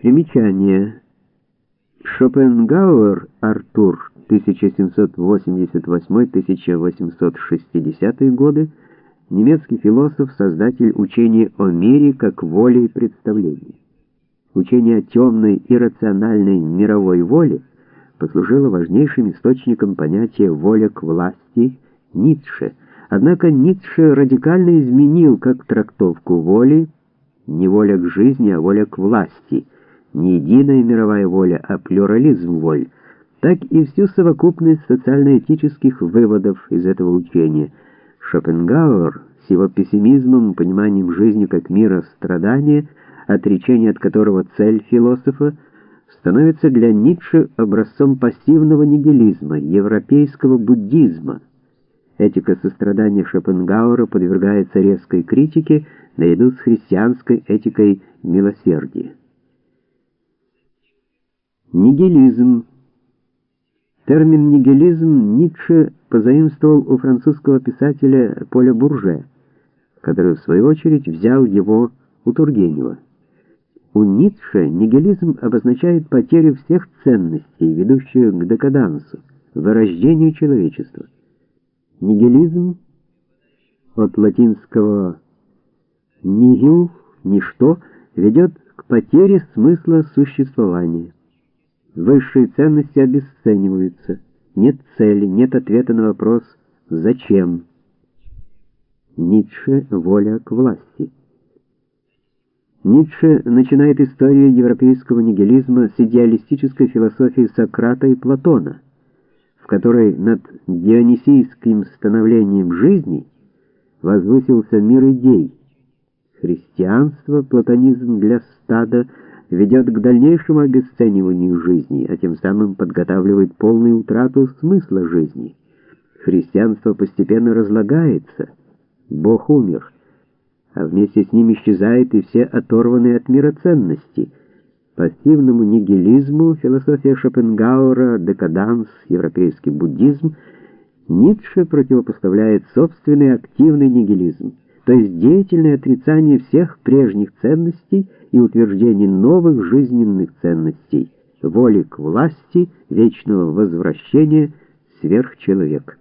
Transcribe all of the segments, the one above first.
Примечание. Шопенгауэр Артур 1788-1860 годы, немецкий философ, создатель учения о мире как воле и представлении. Учение о темной иррациональной мировой воле послужило важнейшим источником понятия воля к власти Ницше. Однако Ницше радикально изменил как трактовку воли, не воля к жизни, а воля к власти, не единая мировая воля, а плюрализм воль так и всю совокупность социально-этических выводов из этого учения. Шопенгауэр с его пессимизмом, пониманием жизни как мира страдания, отречение от которого цель философа, становится для Ницше образцом пассивного нигилизма, европейского буддизма. Этика сострадания Шопенгауэра подвергается резкой критике наряду с христианской этикой милосердия. Нигилизм Термин «нигилизм» Ницше позаимствовал у французского писателя Поля Бурже, который, в свою очередь, взял его у Тургенева. У Ницше нигилизм обозначает потерю всех ценностей, ведущую к декадансу, вырождению человечества. Нигилизм от латинского «nihil» — «ничто» ведет к потере смысла существования. Высшие ценности обесцениваются. Нет цели, нет ответа на вопрос «Зачем?». Ницше «Воля к власти». Ницше начинает историю европейского нигилизма с идеалистической философии Сократа и Платона, в которой над дионисийским становлением жизни возвысился мир идей. Христианство, платонизм для стада – ведет к дальнейшему обесцениванию жизни, а тем самым подготавливает полную утрату смысла жизни. Христианство постепенно разлагается, Бог умер, а вместе с ним исчезают и все оторванные от мира ценности. Пассивному нигилизму, философия Шопенгауэра, декаданс, европейский буддизм, Ницше противопоставляет собственный активный нигилизм, то есть деятельное отрицание всех прежних ценностей и утверждение новых жизненных ценностей, воли к власти, вечного возвращения сверхчеловека.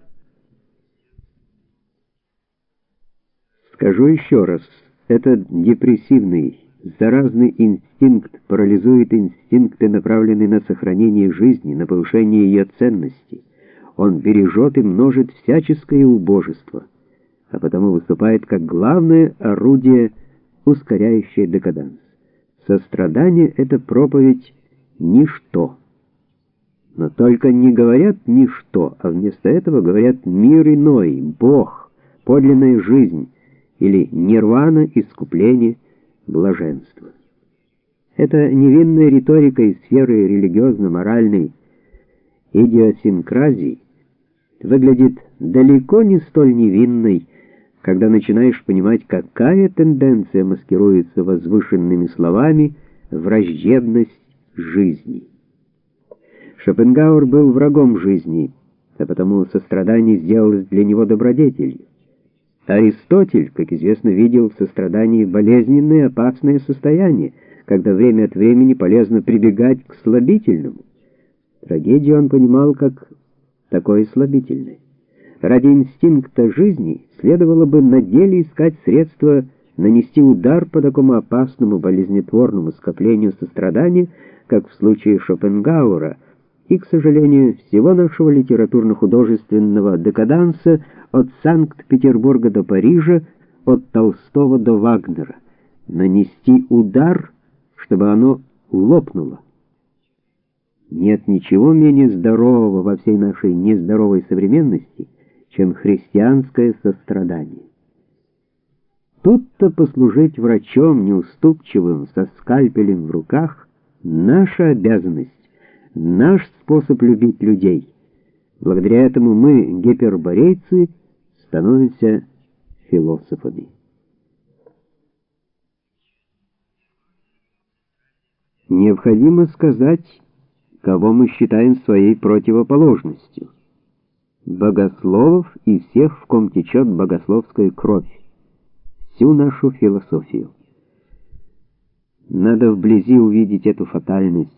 Скажу еще раз, этот депрессивный, заразный инстинкт парализует инстинкты, направленные на сохранение жизни, на повышение ее ценности. Он бережет и множит всяческое убожество, а потому выступает как главное орудие, ускоряющее декаданс. Сострадание — это проповедь «ничто». Но только не говорят «ничто», а вместо этого говорят «мир иной», «бог», «подлинная жизнь» или «нирвана», «искупление», «блаженство». Это невинная риторика из сферы религиозно-моральной идиосинкразии выглядит далеко не столь невинной, когда начинаешь понимать, какая тенденция маскируется возвышенными словами враждебность жизни. Шопенгауэр был врагом жизни, а потому сострадание сделалось для него добродетелью. Аристотель, как известно, видел в сострадании болезненное опасное состояние, когда время от времени полезно прибегать к слабительному. Трагедию он понимал как такое слабительное. Ради инстинкта жизни следовало бы на деле искать средства нанести удар по такому опасному болезнетворному скоплению сострадания, как в случае Шопенгауэра, и, к сожалению, всего нашего литературно-художественного декаданса от Санкт-Петербурга до Парижа, от Толстого до Вагнера. Нанести удар, чтобы оно лопнуло. Нет ничего менее здорового во всей нашей нездоровой современности, чем христианское сострадание. Тут-то послужить врачом неуступчивым со скальпелем в руках наша обязанность, наш способ любить людей. Благодаря этому мы, гиперборейцы, становимся философами. Необходимо сказать, кого мы считаем своей противоположностью богословов и всех, в ком течет богословская кровь, всю нашу философию. Надо вблизи увидеть эту фатальность.